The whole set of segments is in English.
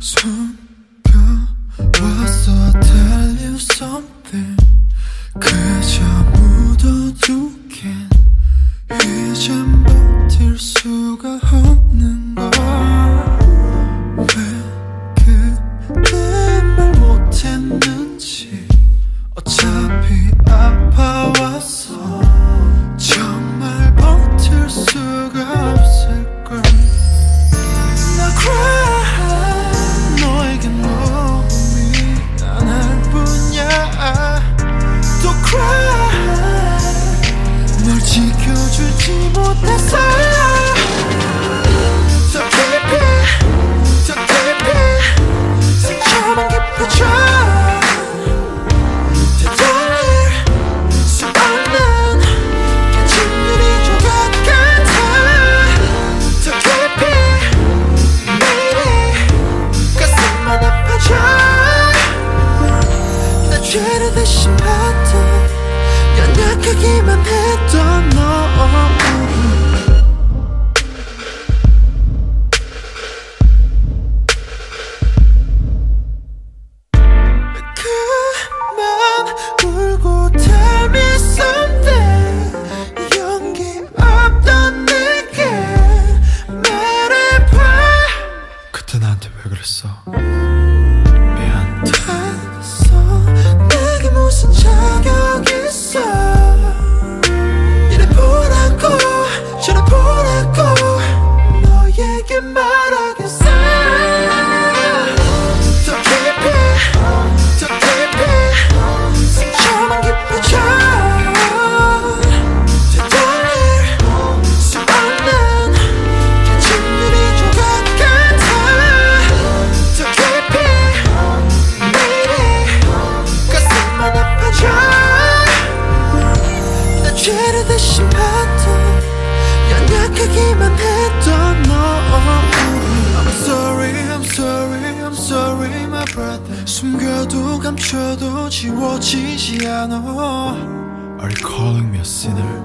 숨겨왔어. Tell 그저 묻어두게. 이젠 버틸 수가 없는 걸. 죄를 다시 받던 연약하기만 했던 너. I'm sorry I'm sorry I'm sorry my brother. 숨겨도 감춰도 지워지지 않아. Are you calling me a sinner?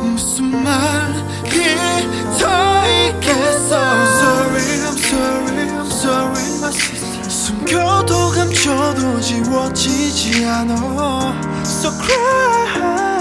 무슨 말이 더 있겠어? I'm sorry I'm sorry I'm sorry my sister. 숨겨도 감춰도 지워지지 않아. So cry.